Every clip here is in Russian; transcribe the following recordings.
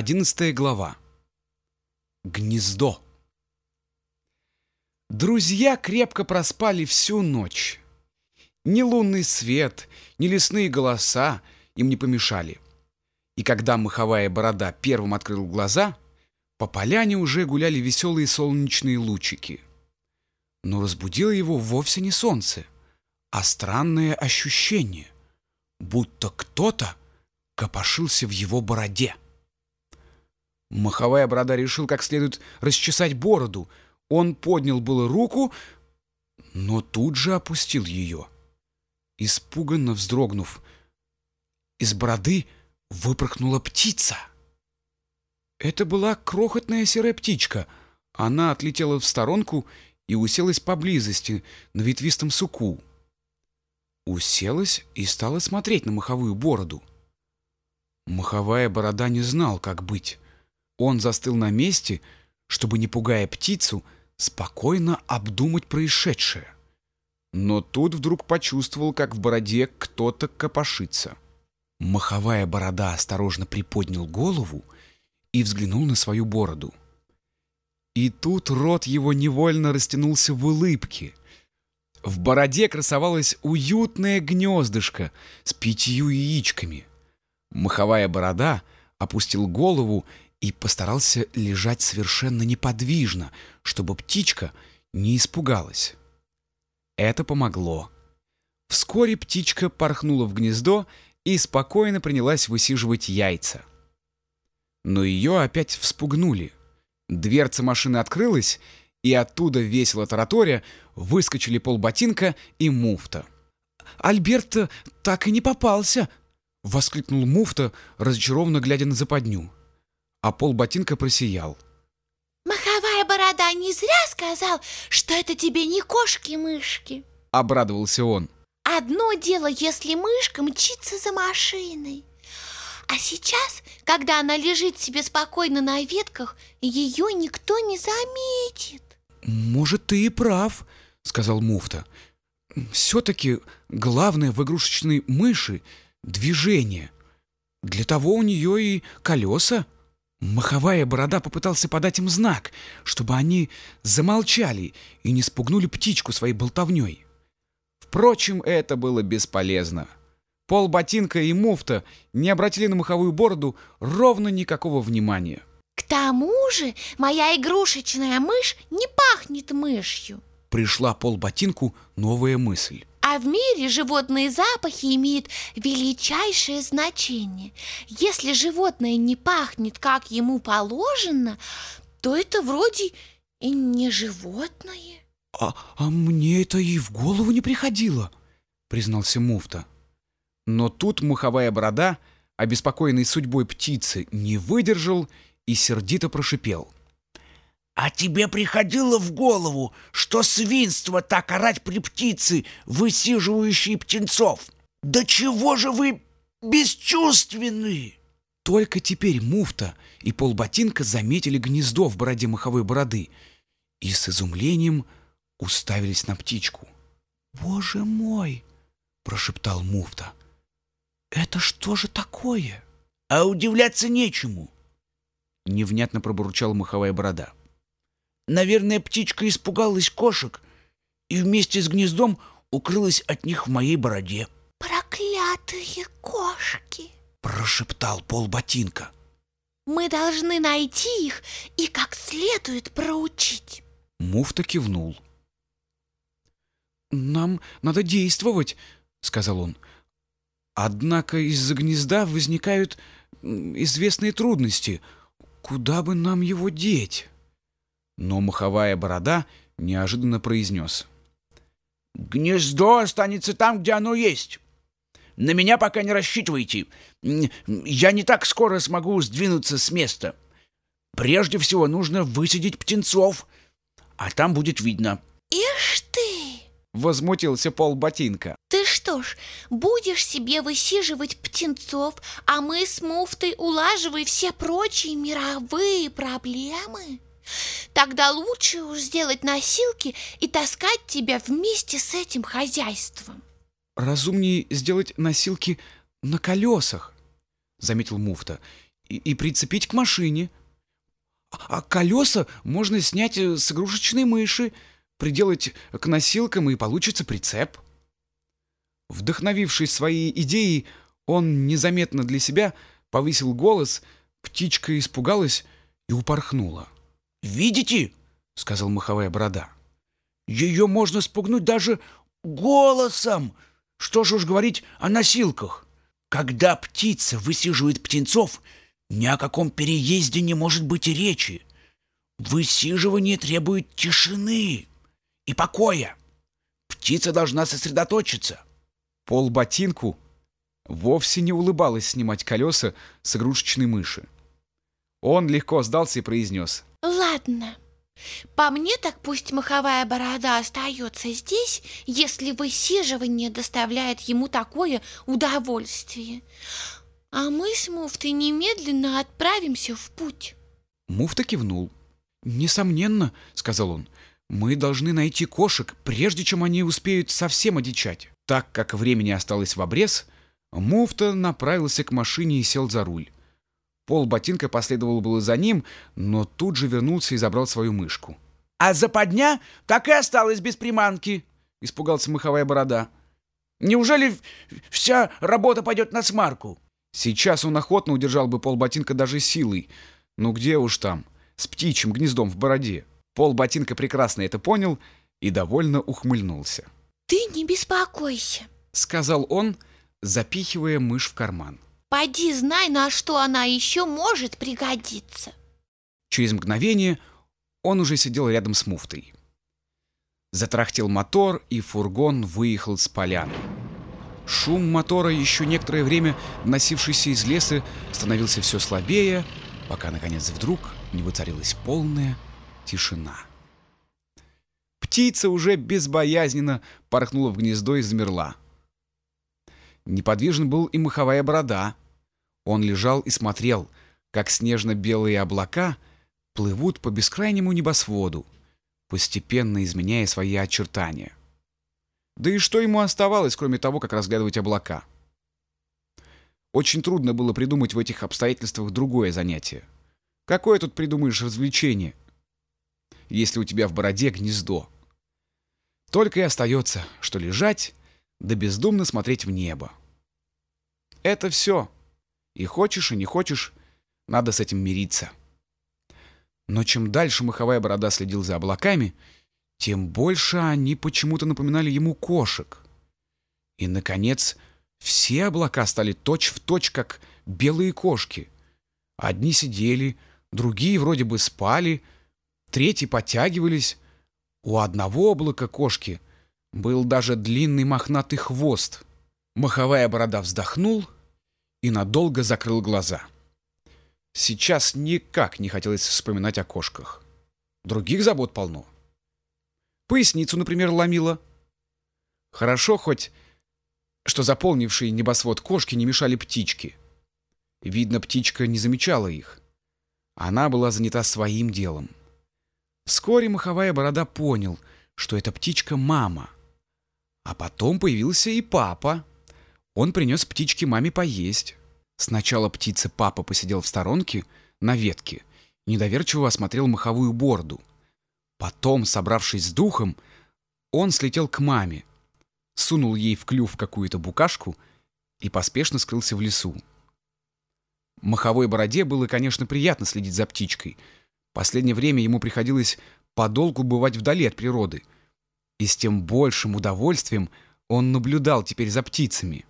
Одиннадцатая глава. Гнездо. Друзья крепко проспали всю ночь. Ни лунный свет, ни лесные голоса им не помешали. И когда маховая борода первым открыл глаза, по поляне уже гуляли веселые солнечные лучики. Но разбудило его вовсе не солнце, а странное ощущение, будто кто-то копошился в его бороде. Маховая борода решил как следует расчесать бороду. Он поднял было руку, но тут же опустил ее. Испуганно вздрогнув, из бороды выпорхнула птица. Это была крохотная серая птичка. Она отлетела в сторонку и уселась поблизости на ветвистом суку. Уселась и стала смотреть на маховую бороду. Маховая борода не знал, как быть. Он застыл на месте, чтобы, не пугая птицу, спокойно обдумать происшедшее. Но тут вдруг почувствовал, как в бороде кто-то копошится. Маховая борода осторожно приподнял голову и взглянул на свою бороду. И тут рот его невольно растянулся в улыбке. В бороде красовалось уютное гнездышко с пятью яичками. Маховая борода опустил голову и постарался лежать совершенно неподвижно, чтобы птичка не испугалась. Это помогло. Вскоре птичка порхнула в гнездо и спокойно принялась высиживать яйца. Но ее опять вспугнули. Дверца машины открылась, и оттуда весело тараторя выскочили полботинка и муфта. «Альберт так и не попался!» — воскликнул муфта, разочарованно глядя на западню а пол ботинка просиял. Маховая борода не зря сказал, что это тебе не кошки-мышки. Обрадовался он. Одно дело, если мышка мчится за машиной. А сейчас, когда она лежит себе спокойно на ветках, ее никто не заметит. Может, ты и прав, сказал муфта. Все-таки главное в игрушечной мыши — движение. Для того у нее и колеса. Маховая борода попытался подать им знак, чтобы они замолчали и не спугнули птичку своей болтовней. Впрочем, это было бесполезно. Пол ботинка и муфта не обратили на маховую бороду ровно никакого внимания. К тому же моя игрушечная мышь не пахнет мышью. Пришла пол ботинку новая мысль. А в мире животные запахи имеют величайшее значение. Если животное не пахнет, как ему положено, то это вроде и не животное. А, а мне это и в голову не приходило, признался муфта. Но тут муховая борода, обеспокоенный судьбой птицы, не выдержал и сердито прошипел. А тебе приходило в голову, что свинство так орать при птице, высиживающей птенцов? Да чего же вы бесчувственны? Только теперь муфта и полботинка заметили гнездо в бороде маховой бороды и с изумлением уставились на птичку. «Боже мой!» — прошептал муфта. «Это что же такое?» «А удивляться нечему!» — невнятно пробурчала маховая борода. Наверное, птичка испугалась кошек и вместе с гнездом укрылась от них в моей бороде. «Проклятые кошки!» — прошептал Пол Ботинка. «Мы должны найти их и как следует проучить!» Муфта кивнул. «Нам надо действовать», — сказал он. «Однако из-за гнезда возникают известные трудности. Куда бы нам его деть?» Но маховая борода неожиданно произнес. «Гнездо останется там, где оно есть. На меня пока не рассчитывайте. Я не так скоро смогу сдвинуться с места. Прежде всего нужно высадить птенцов, а там будет видно». «Ишь ты!» — возмутился Пол Ботинка. «Ты что ж, будешь себе высиживать птенцов, а мы с муфтой улаживай все прочие мировые проблемы?» Тогда лучше уж сделать носилки и таскать тебя вместе с этим хозяйством. Разумнее сделать носилки на колесах, заметил муфта. и, и прицепить к машине. А колеса можно снять э, с игрушечной мыши, приделать к носилкам, и получится прицеп. Вдохновившись своей идеей, он незаметно для себя повысил голос, птичка испугалась и упорхнула. «Видите?» — сказал маховая борода. «Ее можно спугнуть даже голосом! Что же уж говорить о носилках? Когда птица высиживает птенцов, ни о каком переезде не может быть и речи. Высиживание требует тишины и покоя. Птица должна сосредоточиться. Пол ботинку вовсе не улыбалась снимать колеса с игрушечной мыши. Он легко сдался и произнес. Ладно, по мне так пусть маховая борода остается здесь, если высиживание доставляет ему такое удовольствие. А мы с Муфтой немедленно отправимся в путь. Муфта кивнул. «Несомненно», — сказал он, — «мы должны найти кошек, прежде чем они успеют совсем одичать». Так как времени осталось в обрез, Муфта направился к машине и сел за руль. Пол ботинка последовал было за ним, но тут же вернулся и забрал свою мышку. «А западня так и осталась без приманки», — испугался маховая борода. «Неужели вся работа пойдет на смарку?» Сейчас он охотно удержал бы пол ботинка даже силой. Но где уж там, с птичьим гнездом в бороде. Пол ботинка прекрасно это понял и довольно ухмыльнулся. «Ты не беспокойся», — сказал он, запихивая мышь в карман. Пойди знай, на что она еще может пригодиться. Через мгновение он уже сидел рядом с муфтой. Затрахтел мотор, и фургон выехал с поляны. Шум мотора, еще некоторое время носившийся из леса, становился все слабее, пока, наконец, вдруг не воцарилась полная тишина. Птица уже безбоязненно порхнула в гнездо и замерла. Неподвижен был и маховая борода. Он лежал и смотрел, как снежно-белые облака плывут по бескрайнему небосводу, постепенно изменяя свои очертания. Да и что ему оставалось, кроме того, как разглядывать облака? Очень трудно было придумать в этих обстоятельствах другое занятие. Какое тут придумаешь развлечение, если у тебя в бороде гнездо? Только и остается, что лежать да бездумно смотреть в небо. Это все. И хочешь, и не хочешь, надо с этим мириться. Но чем дальше маховая борода следил за облаками, тем больше они почему-то напоминали ему кошек. И, наконец, все облака стали точь-в-точь, точь, как белые кошки. Одни сидели, другие вроде бы спали, третьи подтягивались. У одного облака кошки был даже длинный мохнатый хвост. Маховая борода вздохнул и надолго закрыл глаза. Сейчас никак не хотелось вспоминать о кошках. Других забот полно. Поясницу, например, ломила. Хорошо хоть, что заполнившие небосвод кошки не мешали птичке. Видно, птичка не замечала их. Она была занята своим делом. Вскоре маховая борода понял, что эта птичка — мама. А потом появился и папа. Он принес птичке маме поесть. Сначала птица папа посидел в сторонке, на ветке, недоверчиво осмотрел маховую борду. Потом, собравшись с духом, он слетел к маме, сунул ей в клюв какую-то букашку и поспешно скрылся в лесу. Маховой бороде было, конечно, приятно следить за птичкой. Последнее время ему приходилось подолгу бывать вдали от природы. И с тем большим удовольствием он наблюдал теперь за птицами.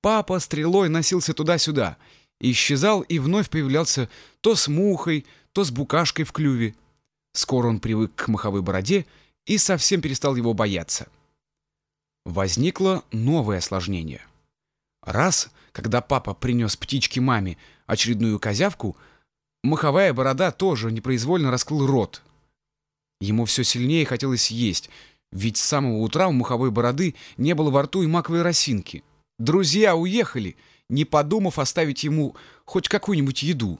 Папа стрелой носился туда-сюда, исчезал и вновь появлялся то с мухой, то с букашкой в клюве. Скоро он привык к маховой бороде и совсем перестал его бояться. Возникло новое осложнение. Раз, когда папа принес птичке маме очередную козявку, маховая борода тоже непроизвольно раскрыл рот. Ему все сильнее хотелось есть, ведь с самого утра у маховой бороды не было во рту и маковой росинки. Друзья уехали, не подумав оставить ему хоть какую-нибудь еду.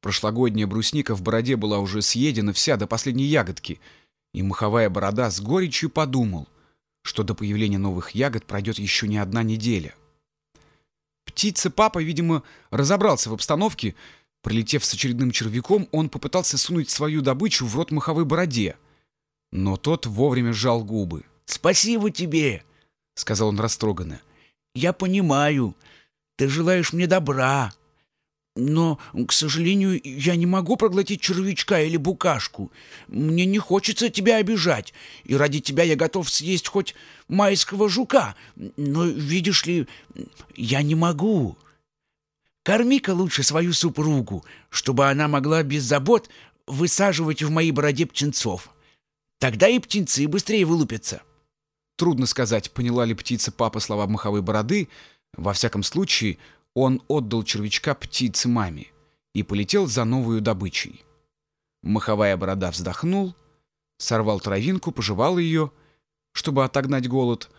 Прошлогодняя брусника в бороде была уже съедена вся до последней ягодки, и маховая борода с горечью подумал, что до появления новых ягод пройдет еще не одна неделя. Птица папа, видимо, разобрался в обстановке. Прилетев с очередным червяком, он попытался сунуть свою добычу в рот маховой бороде. Но тот вовремя сжал губы. «Спасибо тебе!» — сказал он растроганно. «Я понимаю, ты желаешь мне добра. Но, к сожалению, я не могу проглотить червячка или букашку. Мне не хочется тебя обижать, и ради тебя я готов съесть хоть майского жука. Но, видишь ли, я не могу. Корми-ка лучше свою супругу, чтобы она могла без забот высаживать в моей бороде птенцов. Тогда и птенцы быстрее вылупятся». Трудно сказать, поняла ли птица папа слова маховой бороды. Во всяком случае, он отдал червячка птице маме и полетел за новую добычей. Маховая борода вздохнул, сорвал травинку, пожевал ее, чтобы отогнать голод,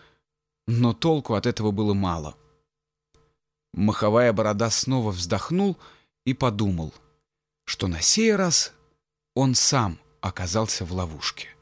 но толку от этого было мало. Маховая борода снова вздохнул и подумал, что на сей раз он сам оказался в ловушке.